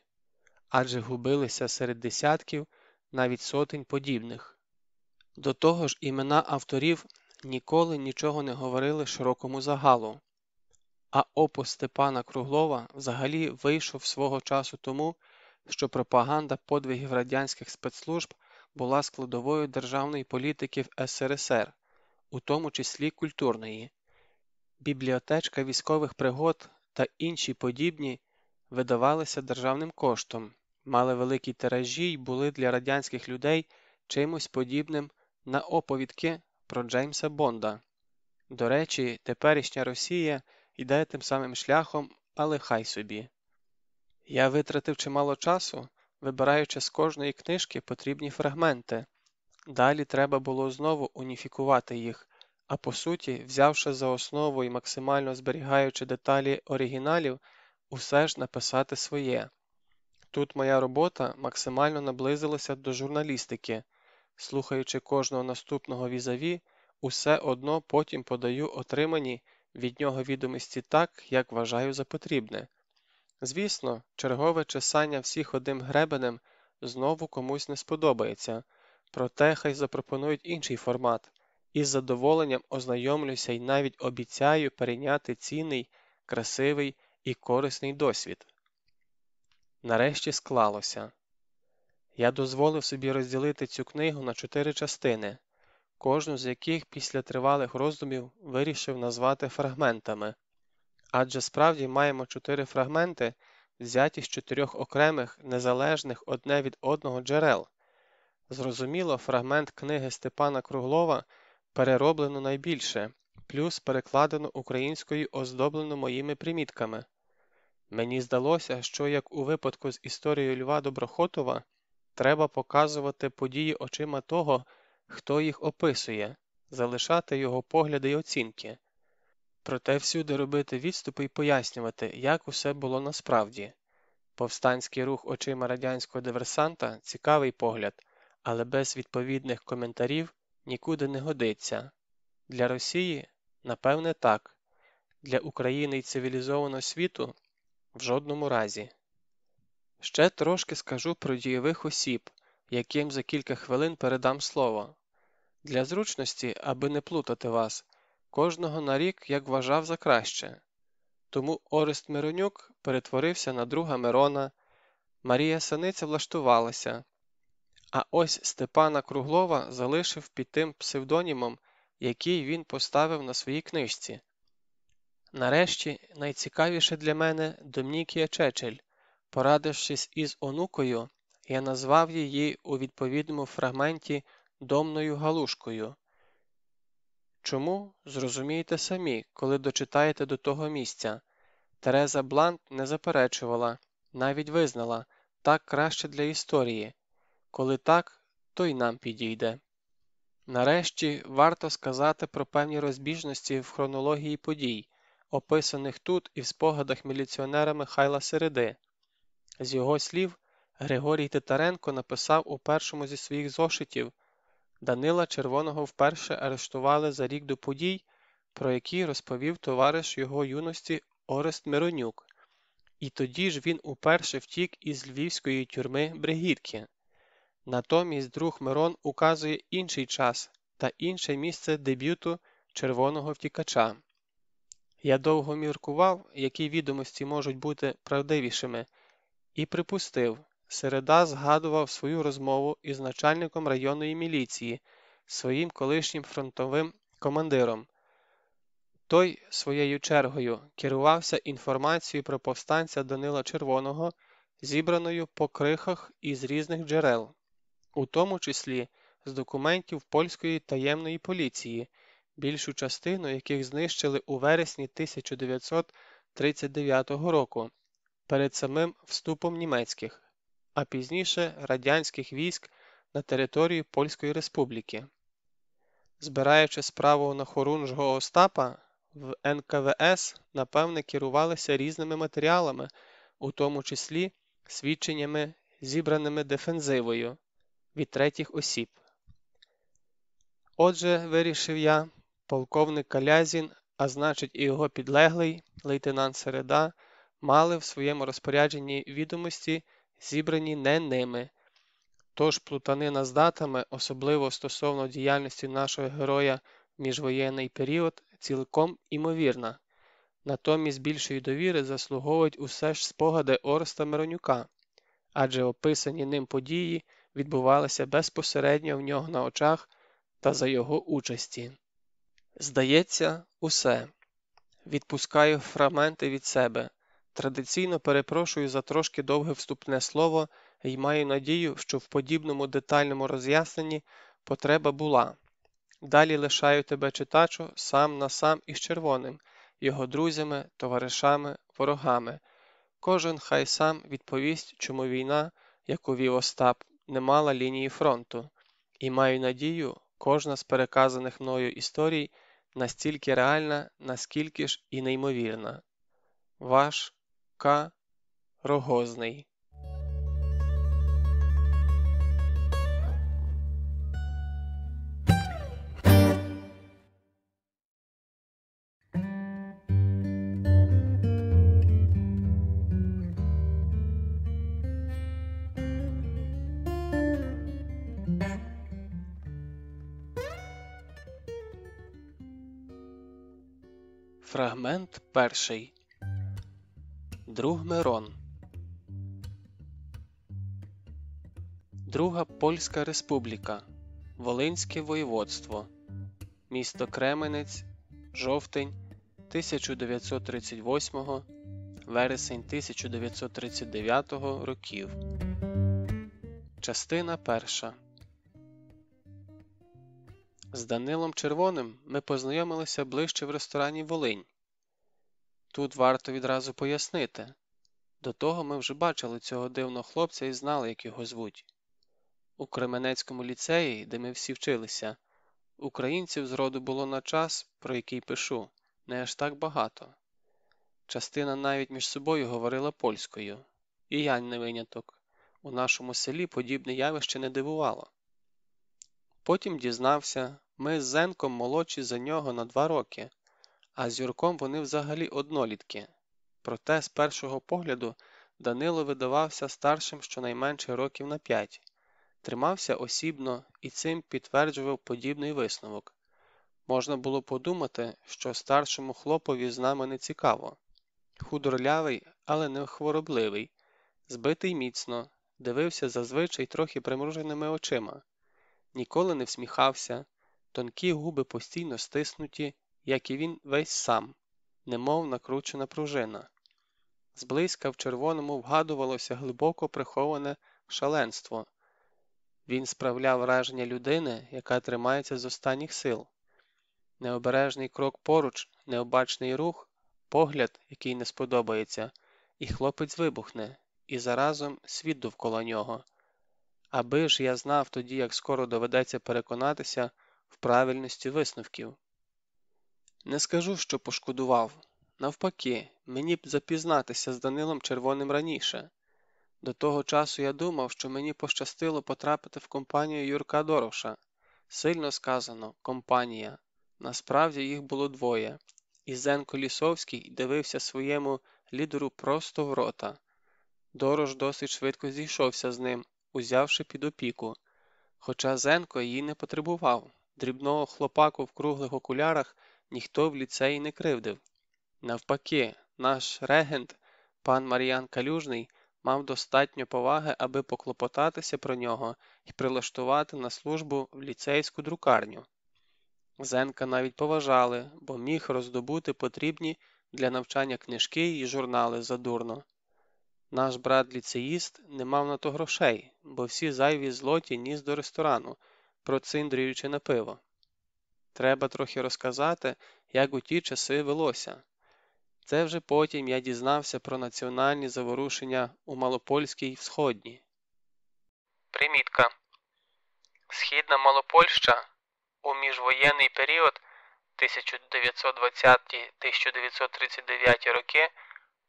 адже губилися серед десятків, навіть сотень подібних. До того ж, імена авторів ніколи нічого не говорили широкому загалу, а опус Степана Круглова взагалі вийшов свого часу тому, що пропаганда подвигів радянських спецслужб була складовою державної політики в СРСР, у тому числі культурної. Бібліотечка військових пригод та інші подібні видавалися державним коштом, мали великі тиражі й були для радянських людей чимось подібним на оповідки про Джеймса Бонда. До речі, теперішня Росія йде тим самим шляхом, але хай собі. Я витратив чимало часу, вибираючи з кожної книжки потрібні фрагменти. Далі треба було знову уніфікувати їх, а по суті, взявши за основу і максимально зберігаючи деталі оригіналів, усе ж написати своє. Тут моя робота максимально наблизилася до журналістики, слухаючи кожного наступного візаві, усе одно потім подаю отримані від нього відомості так, як вважаю за потрібне. Звісно, чергове чесання всіх одним гребенем знову комусь не сподобається, проте хай запропонують інший формат, із задоволенням ознайомлюся і навіть обіцяю перейняти цінний, красивий і корисний досвід. Нарешті склалося. Я дозволив собі розділити цю книгу на чотири частини, кожну з яких після тривалих роздумів вирішив назвати фрагментами. Адже справді маємо чотири фрагменти, взяті з чотирьох окремих, незалежних одне від одного джерел. Зрозуміло, фрагмент книги Степана Круглова перероблено найбільше, плюс перекладено українською оздоблено моїми примітками. Мені здалося, що як у випадку з історією Льва Доброхотова, треба показувати події очима того, хто їх описує, залишати його погляди й оцінки. Проте всюди робити відступи і пояснювати, як усе було насправді. Повстанський рух очима радянського диверсанта цікавий погляд, але без відповідних коментарів нікуди не годиться. Для Росії, напевне, так, для України і цивілізованого світу в жодному разі. Ще трошки скажу про дієвих осіб, яким за кілька хвилин передам слово. Для зручності, аби не плутати вас, кожного на рік як вважав за краще. Тому Орест Миронюк перетворився на друга Мирона, Марія Саниця влаштувалася, а ось Степана Круглова залишив під тим псевдонімом, який він поставив на своїй книжці. Нарешті, найцікавіше для мене Домнікія Чечель. Порадившись із онукою, я назвав її у відповідному фрагменті домною галушкою. Чому зрозумієте самі, коли дочитаєте до того місця? Тереза Блант не заперечувала, навіть визнала так краще для історії. Коли так, то й нам підійде. Нарешті варто сказати про певні розбіжності в хронології подій, описаних тут і в спогадах міліціонера Михайла Середи. З його слів, Григорій Титаренко написав у першому зі своїх зошитів Данила Червоного вперше арештували за рік до подій, про які розповів товариш його юності Орест Миронюк, і тоді ж він уперше втік із львівської тюрми Бригірки. Натомість друг Мирон указує інший час та інше місце дебюту червоного втікача. Я довго міркував, які відомості можуть бути правдивішими, і припустив, Середа згадував свою розмову із начальником районної міліції, своїм колишнім фронтовим командиром. Той, своєю чергою, керувався інформацією про повстанця Данила Червоного, зібраною по крихах із різних джерел, у тому числі з документів польської таємної поліції, більшу частину яких знищили у вересні 1939 року перед самим вступом німецьких, а пізніше радянських військ на територію Польської Республіки. Збираючи справу на Хорунжого Остапа, в НКВС напевне керувалися різними матеріалами, у тому числі свідченнями, зібраними дефензивою від третіх осіб. Отже, вирішив я, полковник Калязін, а значить і його підлеглий, лейтенант Середа, мали в своєму розпорядженні відомості, зібрані не ними. Тож плутанина з датами, особливо стосовно діяльності нашого героя в міжвоєнний період, цілком імовірна. Натомість більшої довіри заслуговують усе ж спогади Ореста Миронюка, адже описані ним події відбувалися безпосередньо в нього на очах та за його участі. Здається, усе. Відпускаю фрагменти від себе. Традиційно перепрошую за трошки довге вступне слово і маю надію, що в подібному детальному роз'ясненні потреба була. Далі лишаю тебе, читачу, сам на сам із червоним, його друзями, товаришами, ворогами. Кожен хай сам відповість, чому війна, яку вів Остап, не мала лінії фронту, і маю надію, кожна з переказаних мною історій настільки реальна, наскільки ж і неймовірна. Ваш К. Рогозний Фрагмент перший. Друг Мирон. Друга Польська Республіка. Волинське воєводство. Місто Кременець. Жовтень 1938 вересень 1939 років. Частина перша. З Данилом Червоним ми познайомилися ближче в ресторані Волинь. Тут варто відразу пояснити до того ми вже бачили цього дивного хлопця і знали, як його звуть. У Кременецькому ліцеї, де ми всі вчилися, українців зроду було на час, про який пишу, не аж так багато. Частина навіть між собою говорила польською, і я не виняток. У нашому селі подібне явище не дивувало. Потім дізнався, ми з Зенком молодші за нього на два роки, а з Юрком вони взагалі однолітки. Проте, з першого погляду, Данило видавався старшим щонайменше років на п'ять, тримався осібно і цим підтверджував подібний висновок. Можна було подумати, що старшому хлопові з нами не цікаво. Худорлявий, але не хворобливий, збитий міцно, дивився зазвичай трохи примруженими очима ніколи не всміхався, тонкі губи постійно стиснуті, як і він весь сам, немов накручена пружина. Зблизька в червоному вгадувалося глибоко приховане шаленство. Він справляв враження людини, яка тримається з останніх сил. Необережний крок поруч, необачний рух, погляд, який не сподобається, і хлопець вибухне, і заразом світ довкола нього. Аби ж я знав тоді, як скоро доведеться переконатися в правильності висновків. Не скажу, що пошкодував. Навпаки, мені б запізнатися з Данилом Червоним раніше. До того часу я думав, що мені пощастило потрапити в компанію Юрка Дороша. Сильно сказано, компанія. Насправді їх було двоє, і Зенко Лісовський дивився своєму лідеру просто в рота. Дорош досить швидко зійшовся з ним, узявши під опіку. Хоча Зенко її не потребував, дрібного хлопаку в круглих окулярах ніхто в ліцеї не кривдив. Навпаки, наш регент, пан Мар'ян Калюжний, мав достатньо поваги, аби поклопотатися про нього і прилаштувати на службу в ліцейську друкарню. Зенка навіть поважали, бо міг роздобути потрібні для навчання книжки і журнали задурно. Наш брат ліцеїст не мав на то грошей, бо всі зайві злоті ніс до ресторану, проциндрюючи на пиво. Треба трохи розказати, як у ті часи велося. Це вже потім я дізнався про національні заворушення у Малопольській Всходній. Примітка. Східна Малопольща у міжвоєнний період 1920-1939 роки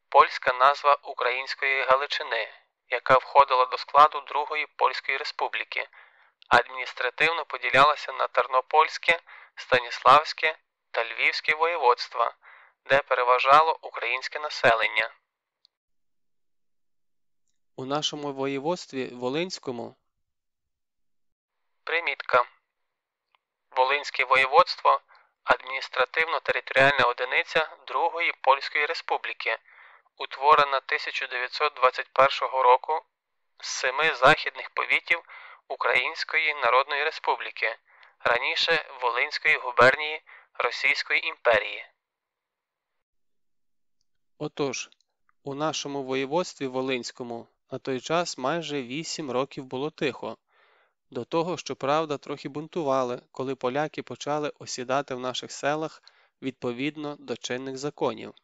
польська назва Української Галичини, яка входила до складу Другої Польської Республіки, адміністративно поділялася на Тернопольське, Станіславське та Львівське воєводства, де переважало українське населення. У нашому воєводстві Волинському Примітка. Волинське воєводство адміністративно-територіальна одиниця Другої Польської Республіки, утворена 1921 року з семи західних повітів Української Народної Республіки, раніше Волинської губернії Російської імперії. Отож, у нашому воєводстві Волинському на той час майже вісім років було тихо. До того, щоправда, трохи бунтували, коли поляки почали осідати в наших селах відповідно до чинних законів.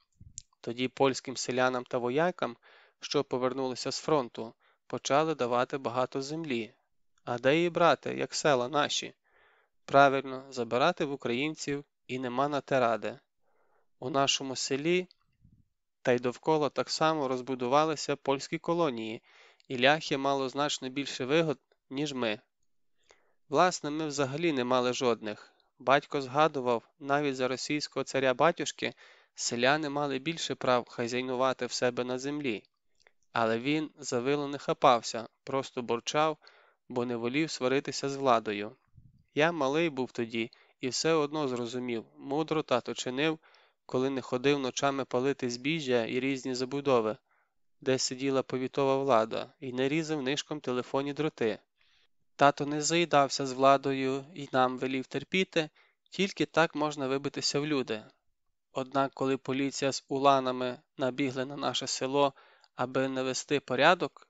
Тоді польським селянам та воякам, що повернулися з фронту, почали давати багато землі. А де її брати, як села наші? Правильно, забирати в українців і нема на те ради. У нашому селі та й довкола так само розбудувалися польські колонії, і ляхи мало значно більше вигод, ніж ми. Власне, ми взагалі не мали жодних. Батько згадував, навіть за російського царя батюшки селяни мали більше прав хазяйнувати в себе на землі, але він за вило не хапався, просто борчав, бо не волів сваритися з владою. Я малий був тоді і все одно зрозумів, мудро тато чинив, коли не ходив ночами палити збіжжя і різні забудови, де сиділа повітова влада, і не різав нишком телефонні дроти. Тато не заїдався з владою і нам велів терпіти, тільки так можна вибитися в люди. Однак, коли поліція з уланами набігли на наше село, аби навести порядок.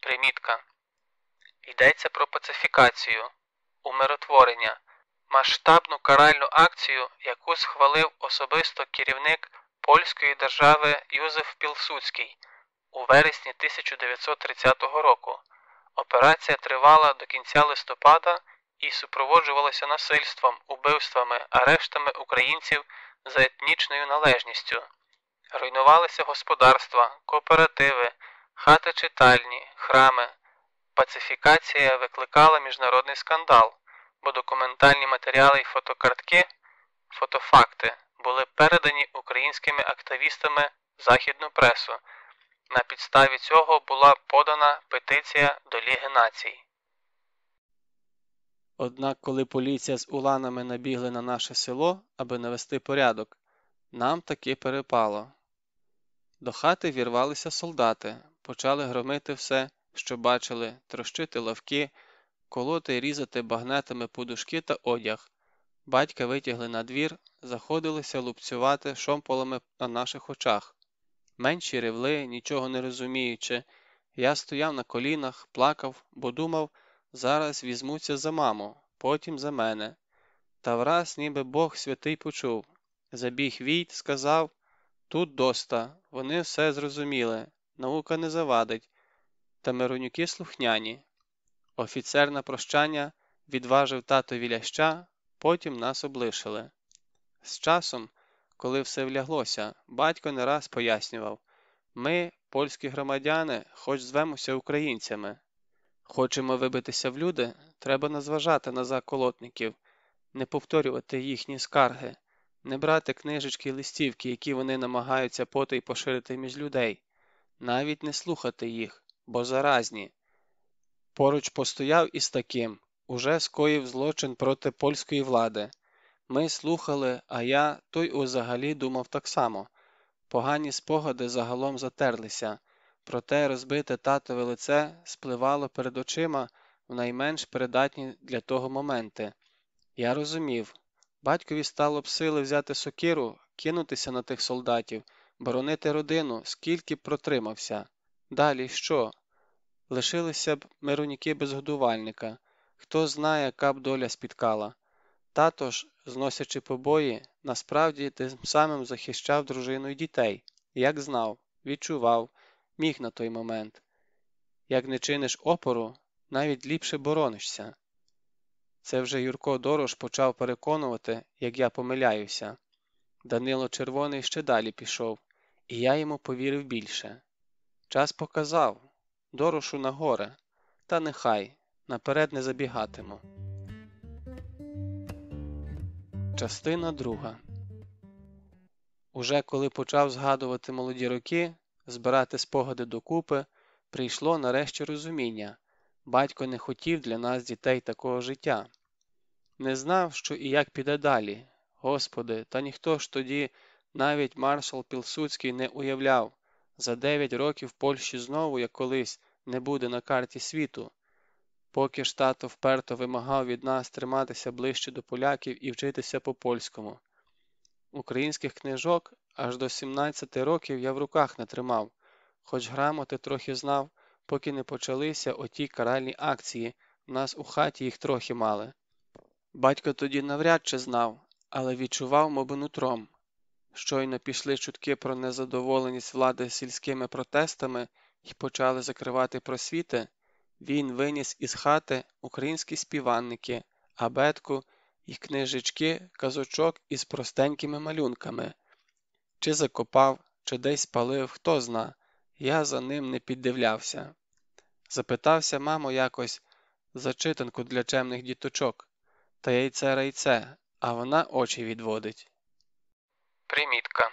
Примітка. Йдеться про пацифікацію, умиротворення, масштабну каральну акцію, яку схвалив особисто керівник польської держави Юзеф Пілсуцький у вересні 1930 року. Операція тривала до кінця листопада і супроводжувалася насильством, убивствами, арештами українців за етнічною належністю. Руйнувалися господарства, кооперативи, хати читальні, храми. Пацифікація викликала міжнародний скандал, бо документальні матеріали і фотокартки, фотофакти були передані українськими активістами в західну пресу. На підставі цього була подана петиція до Ліги націй. Однак, коли поліція з уланами набігли на наше село, аби навести порядок, нам таки перепало. До хати вірвалися солдати, почали громити все, що бачили, трощити лавки, колоти і різати багнетами подушки та одяг. Батька витягли на двір, заходилися лупцювати шомполами на наших очах. Менші ревли, нічого не розуміючи. Я стояв на колінах, плакав, бо думав, зараз візьмуться за маму, потім за мене. Та враз, ніби Бог святий почув. Забіг війт, сказав тут доста, вони все зрозуміли, наука не завадить, та миронюки слухняні. Офіцер на прощання відважив татові ляща, потім нас облишили. З часом коли все вляглося, батько не раз пояснював ми, польські громадяни, хоч звемося українцями. Хочемо вибитися в люди, треба назважати на заколотників, не повторювати їхні скарги, не брати книжечки і листівки, які вони намагаються потай поширити між людей, навіть не слухати їх, бо заразні. Поруч постояв із таким, уже скоїв злочин проти польської влади. Ми слухали, а я той узагалі думав так само. Погані спогади загалом затерлися, проте розбите татове лице спливало перед очима в найменш придатні для того моменти. Я розумів, батькові стало б сили взяти сокиру, кинутися на тих солдатів, боронити родину, скільки б протримався. Далі що? Лишилися б мироніки без годувальника. Хто знає, яка б доля спіткала. Тато ж, зносячи побої, насправді тим самим захищав дружину й дітей, як знав, відчував, міг на той момент. Як не чиниш опору, навіть ліпше боронишся. Це вже Юрко Дорош почав переконувати, як я помиляюся. Данило Червоний ще далі пішов, і я йому повірив більше. Час показав Дорошу на горе, та нехай наперед не забігатиму. Частина друга. Уже коли почав згадувати молоді роки, збирати спогади докупи, прийшло нарешті розуміння батько не хотів для нас дітей такого життя. Не знав, що і як піде далі. Господи, та ніхто ж тоді, навіть маршал Пілсуцький, не уявляв за дев'ять років Польщі знову, як колись, не буде на карті світу. Поки ж тато вперто вимагав від нас триматися ближче до поляків і вчитися по польському. Українських книжок аж до 17 років я в руках не тримав, хоч грамоти трохи знав, поки не почалися оті каральні акції, нас у хаті їх трохи мали. Батько тоді навряд чи знав, але відчував моби нутром. Щойно пішли чутки про незадоволеність влади сільськими протестами і почали закривати просвіти, він виніс із хати українські співанники, абетку і книжечки, казочок із простенькими малюнками. Чи закопав, чи десь спалив, хто зна, я за ним не піддивлявся. Запитався, мамо, якось за читанку для чемних діточок, та яйце райце, а вона очі відводить. Примітка.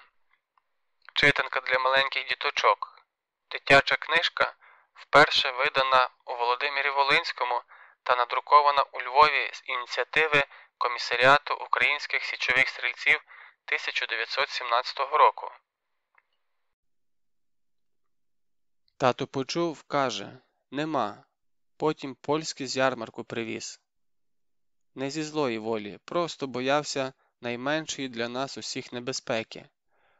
Читанка для маленьких діточок. Дитяча книжка вперше видана у Володимирі Волинському та надрукована у Львові з ініціативи Комісаріату українських січових стрільців 1917 року. Тато почув, каже Нема. Потім польський з ярмарку привіз. Не зі злої волі, просто боявся найменшої для нас усіх небезпеки.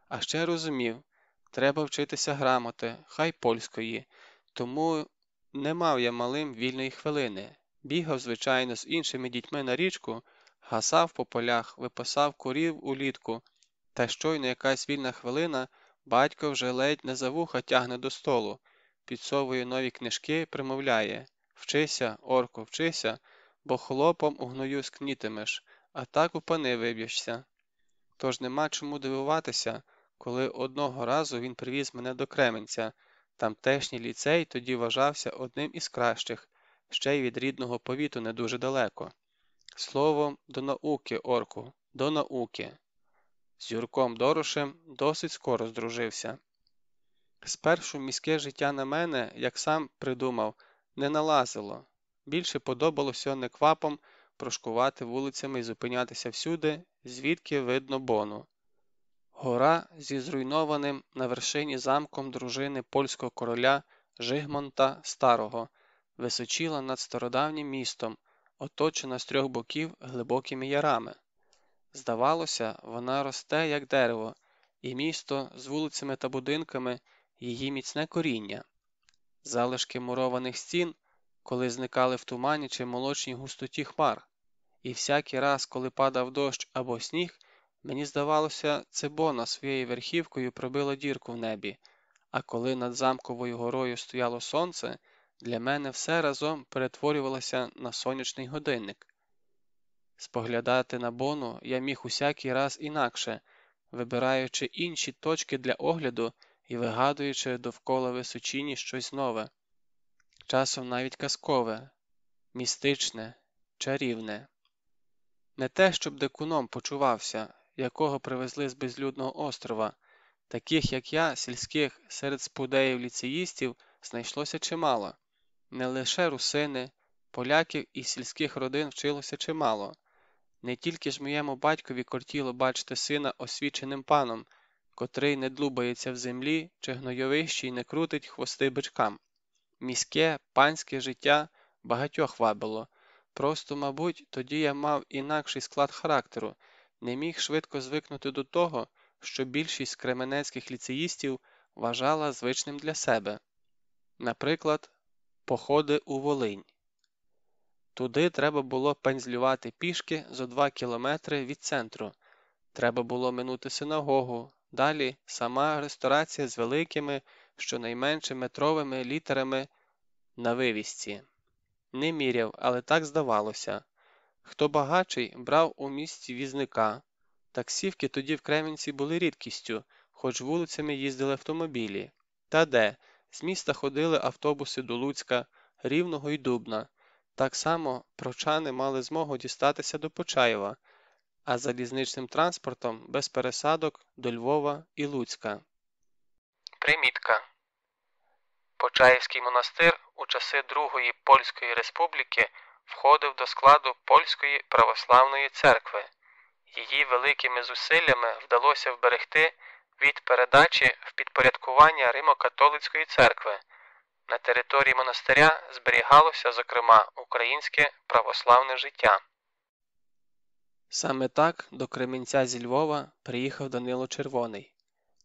А ще розумів, треба вчитися грамоти, хай польської, тому не мав я малим вільної хвилини. Бігав, звичайно, з іншими дітьми на річку, гасав по полях, випасав курів улітку, та щойно якась вільна хвилина, батько вже ледь не за вуха тягне до столу, підсовує нові книжки, примовляє. Вчися, орку, вчися, бо хлопом у гною скнітимеш, а так у пани виб'єшся. Тож нема чому дивуватися, коли одного разу він привіз мене до Кременця. Тамтешній ліцей тоді вважався одним із кращих, ще й від рідного повіту не дуже далеко. Словом, до науки, орку, до науки. З Юрком Дорошем досить скоро здружився. Спершу міське життя на мене, як сам придумав, не налазило. Більше подобалося неквапом прошкувати вулицями і зупинятися всюди, звідки видно бону. Гора зі зруйнованим на вершині замком дружини польського короля Жигмонта Старого височіла над стародавнім містом, оточена з трьох боків глибокими ярами. Здавалося, вона росте, як дерево, і місто з вулицями та будинками її міцне коріння. Залишки мурованих стін, коли зникали в тумані чи молочній густоті хмар, і всякий раз, коли падав дощ або сніг, Мені здавалося, це Бона своєю верхівкою пробило дірку в небі, а коли над замковою горою стояло сонце, для мене все разом перетворювалося на сонячний годинник. Споглядати на Бону я міг усякий раз інакше, вибираючи інші точки для огляду і вигадуючи довкола височині щось нове, часом навіть казкове, містичне, чарівне. Не те, щоб дикуном почувався, якого привезли з безлюдного острова. Таких, як я, сільських серед спудеїв ліцеїстів знайшлося чимало. Не лише русини, поляків і сільських родин вчилося чимало. Не тільки ж моєму батькові кортіло бачити сина освіченим паном, котрий не длубається в землі чи гнойовищі й не крутить хвости бичкам. Міське, панське життя багатьох вабило. Просто, мабуть, тоді я мав інакший склад характеру, не міг швидко звикнути до того, що більшість кременецьких ліцеїстів вважала звичним для себе, наприклад, походи у Волинь. Туди треба було пензлювати пішки зо два кілометри від центру. Треба було минути синагогу, далі сама ресторація з великими, щонайменше метровими літерами на вивісці. Не міряв, але так здавалося. Хто багачий, брав у місті візника. Таксівки тоді в Кременці були рідкістю, хоч вулицями їздили автомобілі. Та де? З міста ходили автобуси до Луцька, Рівного і Дубна. Так само прочани мали змогу дістатися до Почаєва, а залізничним транспортом без пересадок до Львова і Луцька. Примітка Почаївський монастир у часи Другої Польської Республіки входив до складу Польської православної церкви. Її великими зусиллями вдалося вберегти від передачі в підпорядкування Римо-католицької церкви. На території монастиря зберігалося, зокрема, українське православне життя. Саме так до Кременця зі Львова приїхав Данило Червоний.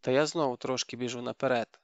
Та я знову трошки біжу наперед.